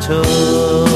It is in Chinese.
车。